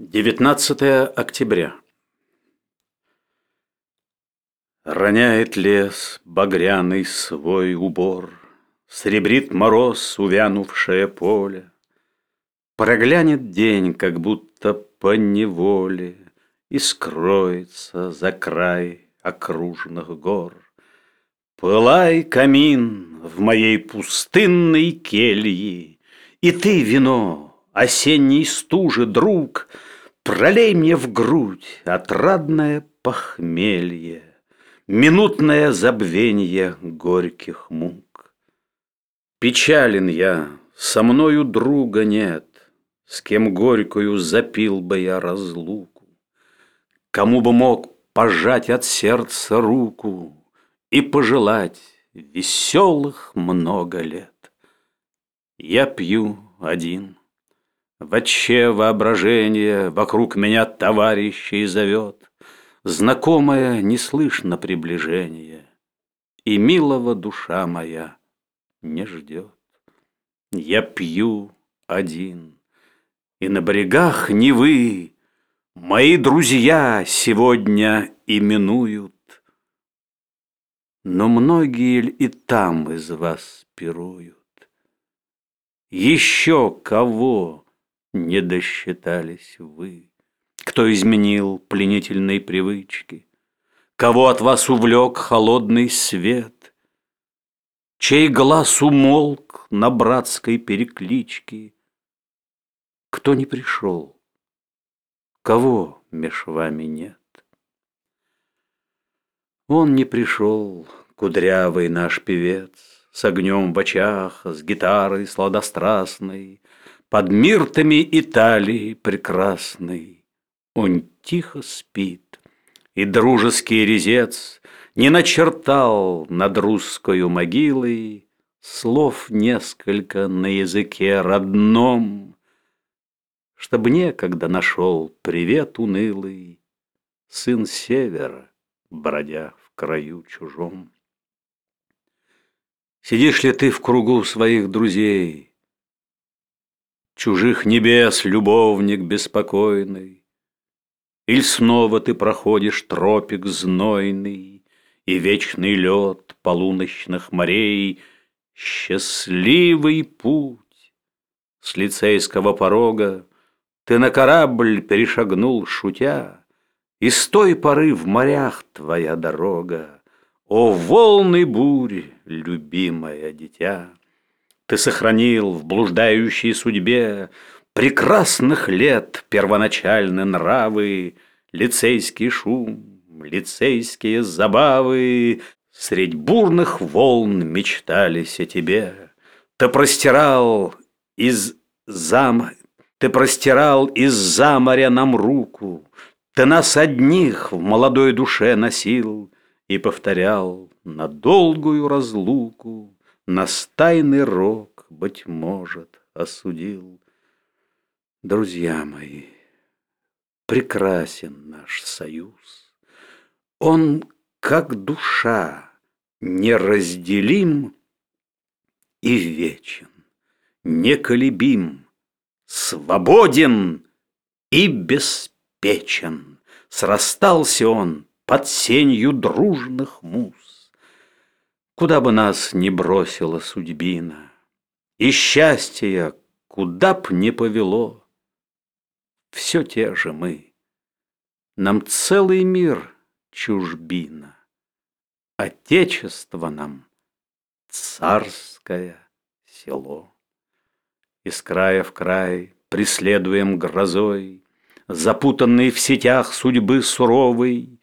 19 октября. Роняет лес багряный свой убор, Сребрит мороз увянувшее поле. Проглянет день, как будто по неволе, И скроется за край окружных гор. Пылай, камин, в моей пустынной келье, И ты, вино, осенней стужи, друг, Пролей мне в грудь отрадное похмелье, Минутное забвенье горьких мук. Печален я, со мною друга нет, С кем горькую запил бы я разлуку, Кому бы мог пожать от сердца руку И пожелать веселых много лет. Я пью один. Вотче воображение вокруг меня товарищей зовет, Знакомое не слышно приближение, И милого душа моя не ждет. Я пью один, и на берегах Невы Мои друзья сегодня именуют. Но многие и там из вас пируют? Еще кого не досчитались вы. Кто изменил пленительной привычки? Кого от вас увлек холодный свет? Чей глаз умолк на братской перекличке? Кто не пришел? Кого меж вами нет? Он не пришел, кудрявый наш певец, С огнем в очах, с гитарой сладострастной, под миртами Италии прекрасной Он тихо спит, и дружеский резец Не начертал над русскою могилой Слов несколько на языке родном, Чтоб некогда нашел привет унылый Сын севера, бродя в краю чужом. Сидишь ли ты в кругу своих друзей, Чужих небес любовник беспокойный, Иль снова ты проходишь тропик знойный И вечный лед полуночных морей, Счастливый путь. С лицейского порога Ты на корабль перешагнул, шутя, И с той поры в морях твоя дорога, О, волны бурь, любимое дитя! Ты сохранил в блуждающей судьбе Прекрасных лет первоначальные нравы, Лицейский шум, лицейские забавы, Средь бурных волн мечтались о тебе. Ты простирал из зам... Ты простирал из-за моря нам руку, Ты нас одних в молодой душе носил И повторял на долгую разлуку нас тайный рок, быть может, осудил. Друзья мои, прекрасен наш союз. Он, как душа, неразделим и вечен, неколебим, свободен и беспечен. Срастался он под сенью дружных муз. Куда бы нас ни бросила судьбина, И счастье куда б не повело, Все те же мы. Нам целый мир чужбина, Отечество нам царское село. Из края в край преследуем грозой, Запутанный в сетях судьбы суровой,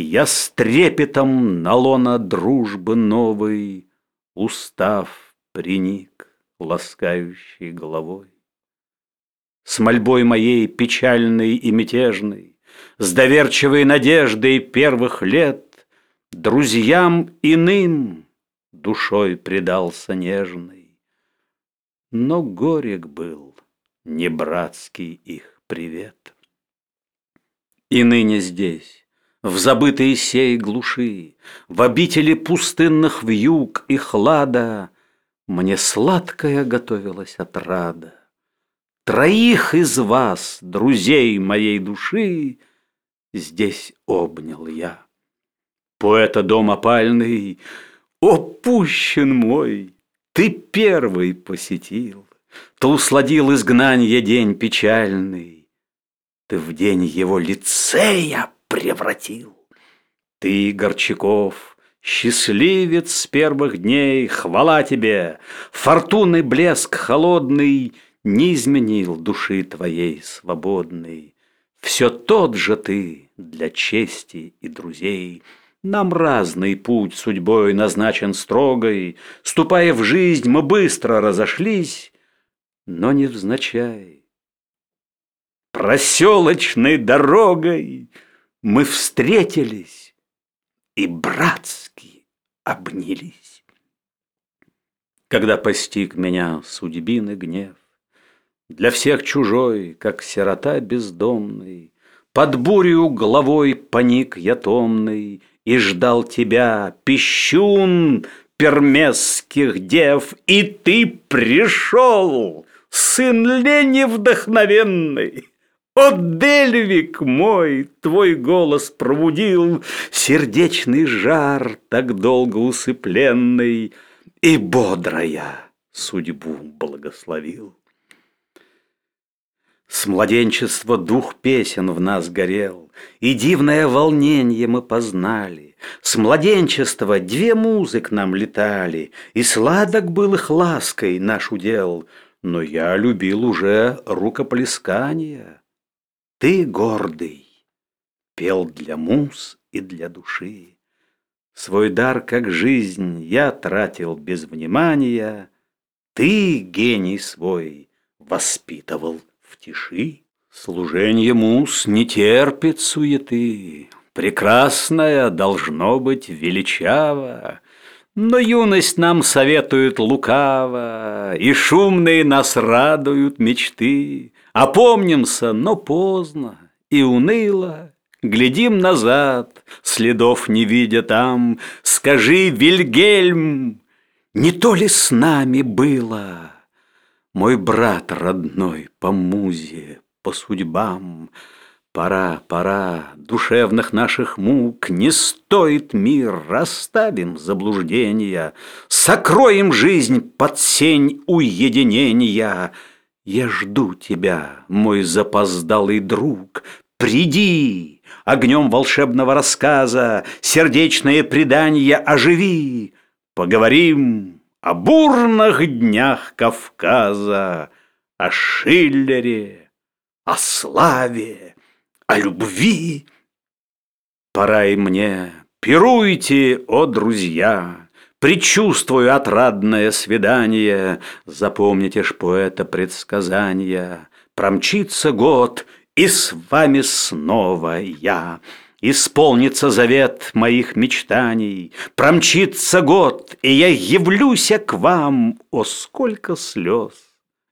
я с трепетом на лона дружбы новой Устав приник, ласкающий головой. С мольбой моей печальной и мятежной, С доверчивой надеждой первых лет Друзьям иным душой предался нежной. Но горек был не братский их привет. И ныне здесь, в забытой сей глуши, В обители пустынных вьюг и хлада Мне сладкая готовилась отрада. Троих из вас, друзей моей души, Здесь обнял я. Поэта дом опальный, О, пущен мой, ты первый посетил, Ты усладил изгнанье день печальный, Ты в день его лицея превратил. Ты, Горчаков, счастливец с первых дней, Хвала тебе, фортуны блеск холодный Не изменил души твоей свободной. Все тот же ты для чести и друзей, Нам разный путь судьбой назначен строгой, Ступая в жизнь, мы быстро разошлись, Но невзначай. Проселочной дорогой мы встретились И братски обнялись. Когда постиг меня судьбины гнев, Для всех чужой, как сирота бездомный, Под бурю головой поник я томный И ждал тебя, пищун пермесских дев, И ты пришел, сын лени вдохновенный. О, Дельвик мой, твой голос пробудил Сердечный жар, так долго усыпленный, И бодрая судьбу благословил. С младенчества дух песен в нас горел, И дивное волнение мы познали. С младенчества две музы к нам летали, И сладок был их лаской наш удел, Но я любил уже рукоплескания. Ты гордый, пел для муз и для души. Свой дар, как жизнь, я тратил без внимания. Ты, гений свой, воспитывал в тиши. Служение муз не терпит суеты, Прекрасная должно быть величава, Но юность нам советует лукаво, И шумные нас радуют мечты. Опомнимся, но поздно и уныло, Глядим назад, следов не видя там, Скажи, Вильгельм, не то ли с нами было? Мой брат родной по музе, по судьбам, Пора, пора, душевных наших мук Не стоит мир, расставим заблуждения, Сокроем жизнь под сень уединения — я жду тебя, мой запоздалый друг, Приди, огнем волшебного рассказа Сердечное предание оживи, Поговорим о бурных днях Кавказа, О Шиллере, о славе, о любви. Пора и мне, пируйте, о друзья, Предчувствую отрадное свидание, Запомните ж поэта предсказания. Промчится год, и с вами снова я. Исполнится завет моих мечтаний, Промчится год, и я явлюсь к вам. О, сколько слез!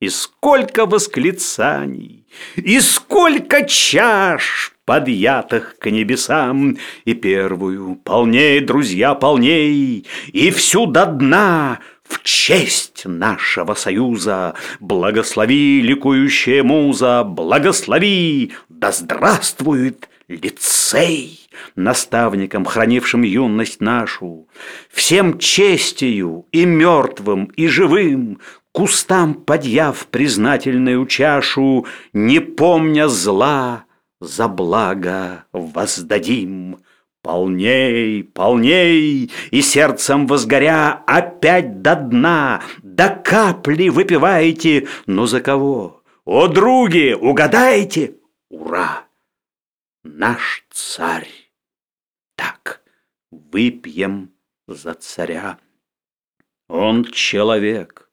И сколько восклицаний, и сколько чаш подъятых к небесам, И первую полней, друзья, полней, и всю до дна в честь нашего союза. Благослови, ликующая муза, благослови, да здравствует лицей, наставником, хранившим юность нашу, всем честью и мертвым, и живым, кустам подъяв признательную чашу, не помня зла, за благо воздадим. Полней, полней, и сердцем возгоря опять до дна, до капли выпивайте, но за кого? О, други, угадайте! Ура! Наш царь! Так, выпьем за царя. Он человек,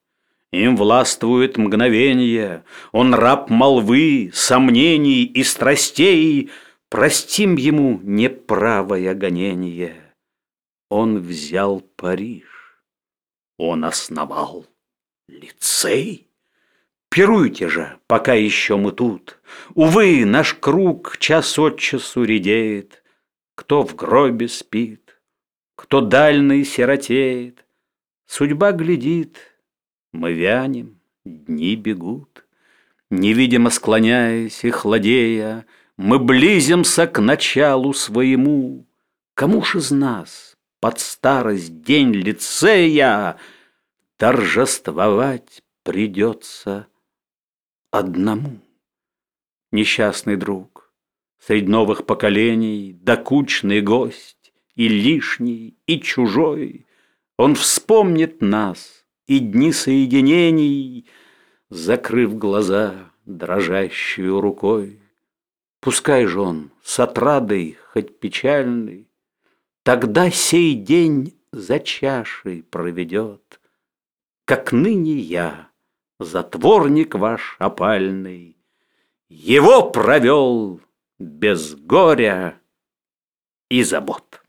им властвует мгновенье, Он раб молвы, сомнений и страстей, Простим ему неправое гонение. Он взял Париж, он основал лицей. Пируйте же, пока еще мы тут. Увы, наш круг час от часу редеет. Кто в гробе спит, кто дальний сиротеет. Судьба глядит — мы вянем, дни бегут. Невидимо склоняясь и хладея, Мы близимся к началу своему. Кому ж из нас под старость день лицея Торжествовать придется одному? Несчастный друг, среди новых поколений, Докучный гость, и лишний, и чужой, Он вспомнит нас и дни соединений, Закрыв глаза дрожащую рукой. Пускай же он с отрадой, хоть печальный, Тогда сей день за чашей проведет, Как ныне я, затворник ваш опальный, Его провел без горя и забот.